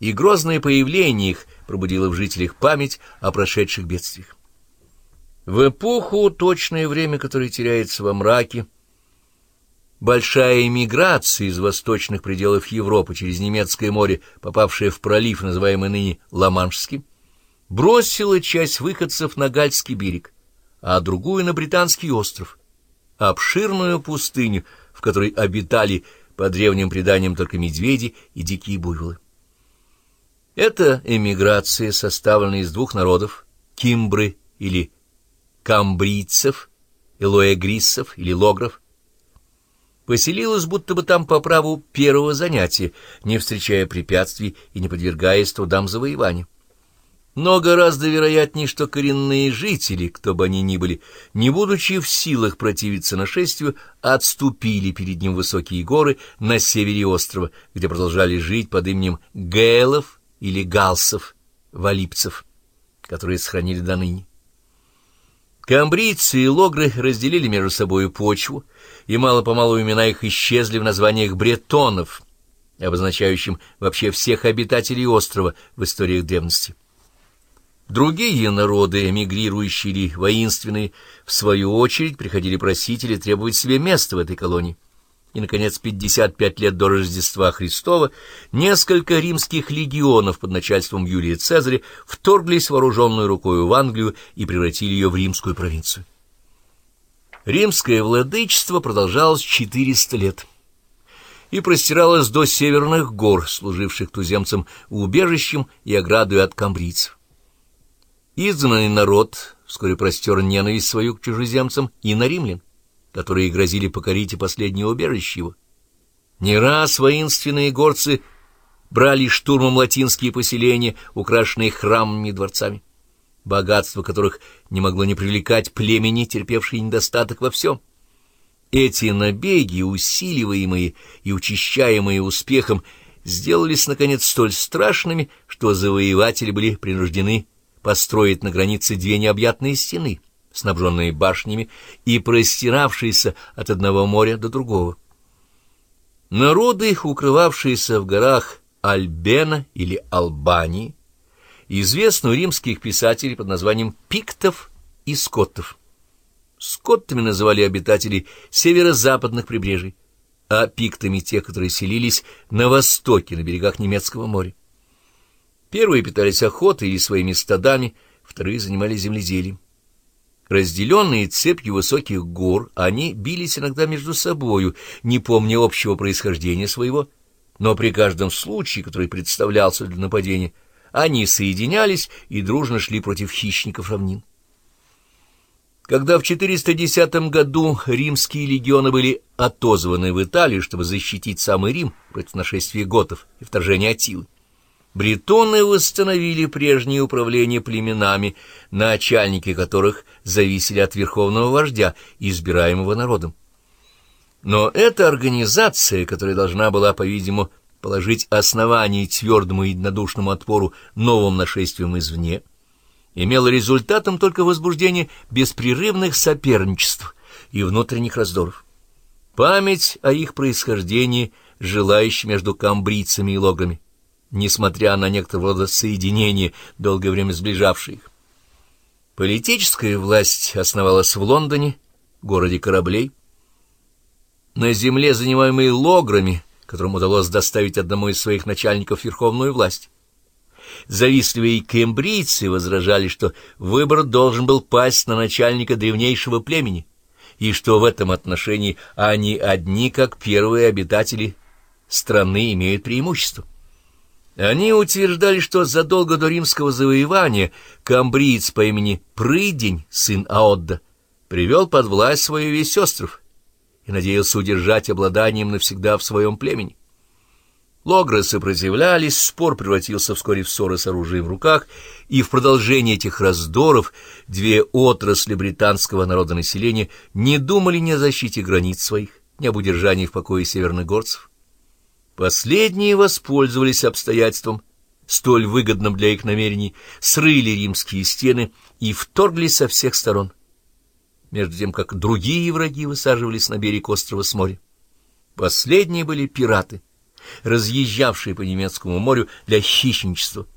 и грозное появление их пробудило в жителях память о прошедших бедствиях. В эпоху, точное время которое теряется во мраке, большая эмиграция из восточных пределов Европы через немецкое море, попавшая в пролив, называемый ныне Ла-Маншским, бросила часть выходцев на Гальский берег, а другую на Британский остров, обширную пустыню, в которой обитали по древним преданиям только медведи и дикие буйволы. Эта эмиграция составлена из двух народов — кимбры или камбрийцев, элоэгриссов или логров. Поселилась будто бы там по праву первого занятия, не встречая препятствий и не подвергаясь трудам завоевания. Но гораздо вероятнее, что коренные жители, кто бы они ни были, не будучи в силах противиться нашествию, отступили перед ним высокие горы на севере острова, где продолжали жить под именем Гээлов, или галсов, валипцев, которые сохранили до ныне. Камбрийцы и логры разделили между собой почву, и мало-помалу имена их исчезли в названиях бретонов, обозначающим вообще всех обитателей острова в историях древности. Другие народы, эмигрирующие или воинственные, в свою очередь приходили просить или требовать себе места в этой колонии и, наконец, 55 лет до Рождества Христова, несколько римских легионов под начальством Юлия Цезаря вторглись вооруженную рукою в Англию и превратили ее в римскую провинцию. Римское владычество продолжалось 400 лет и простиралось до северных гор, служивших туземцам убежищем и оградой от камбрийцев. Изгнанный народ вскоре простер ненависть свою к чужеземцам и на римлян которые грозили покорить и последнее убежище его. Не раз воинственные горцы брали штурмом латинские поселения, украшенные храмами и дворцами, богатство которых не могло не привлекать племени, терпевшие недостаток во всем. Эти набеги, усиливаемые и учащаемые успехом, сделались, наконец, столь страшными, что завоеватели были принуждены построить на границе две необъятные стены — снабженные башнями и простиравшиеся от одного моря до другого. Народы, укрывавшиеся в горах Альбена или Албании, известны у римских писателей под названием пиктов и скоттов. Скоттами называли обитателей северо-западных прибрежий, а пиктами тех, которые селились на востоке, на берегах немецкого моря. Первые питались охотой или своими стадами, вторые занимались земледелием. Разделенные цепью высоких гор, они бились иногда между собою, не помня общего происхождения своего, но при каждом случае, который представлялся для нападения, они соединялись и дружно шли против хищников равнин. Когда в 410 году римские легионы были отозваны в Италию, чтобы защитить самый Рим против нашествия готов и вторжения Атилы, Бретоны восстановили прежнее управление племенами, начальники которых зависели от верховного вождя, избираемого народом. Но эта организация, которая должна была, по-видимому, положить основание твердому и единодушному отпору новым нашествиям извне, имела результатом только возбуждение беспрерывных соперничеств и внутренних раздоров. Память о их происхождении жила еще между камбрийцами и логами несмотря на некоторого рода соединение, долгое время сближавшие их. Политическая власть основалась в Лондоне, городе кораблей. На земле, занимаемой лограми, которым удалось доставить одному из своих начальников верховную власть. Завистливые кембрийцы возражали, что выбор должен был пасть на начальника древнейшего племени, и что в этом отношении они одни, как первые обитатели страны, имеют преимущество. Они утверждали, что задолго до римского завоевания камбриец по имени Прыдень, сын Аодда, привел под власть свой весь остров и надеялся удержать обладанием навсегда в своем племени. Логры сопротивлялись, спор превратился вскоре в ссоры с оружием в руках, и в продолжение этих раздоров две отрасли британского народонаселения не думали ни о защите границ своих, ни об удержании в покое северных горцев. Последние воспользовались обстоятельством, столь выгодным для их намерений, срыли римские стены и вторглись со всех сторон, между тем как другие враги высаживались на берег острова с моря. Последние были пираты, разъезжавшие по немецкому морю для хищничества.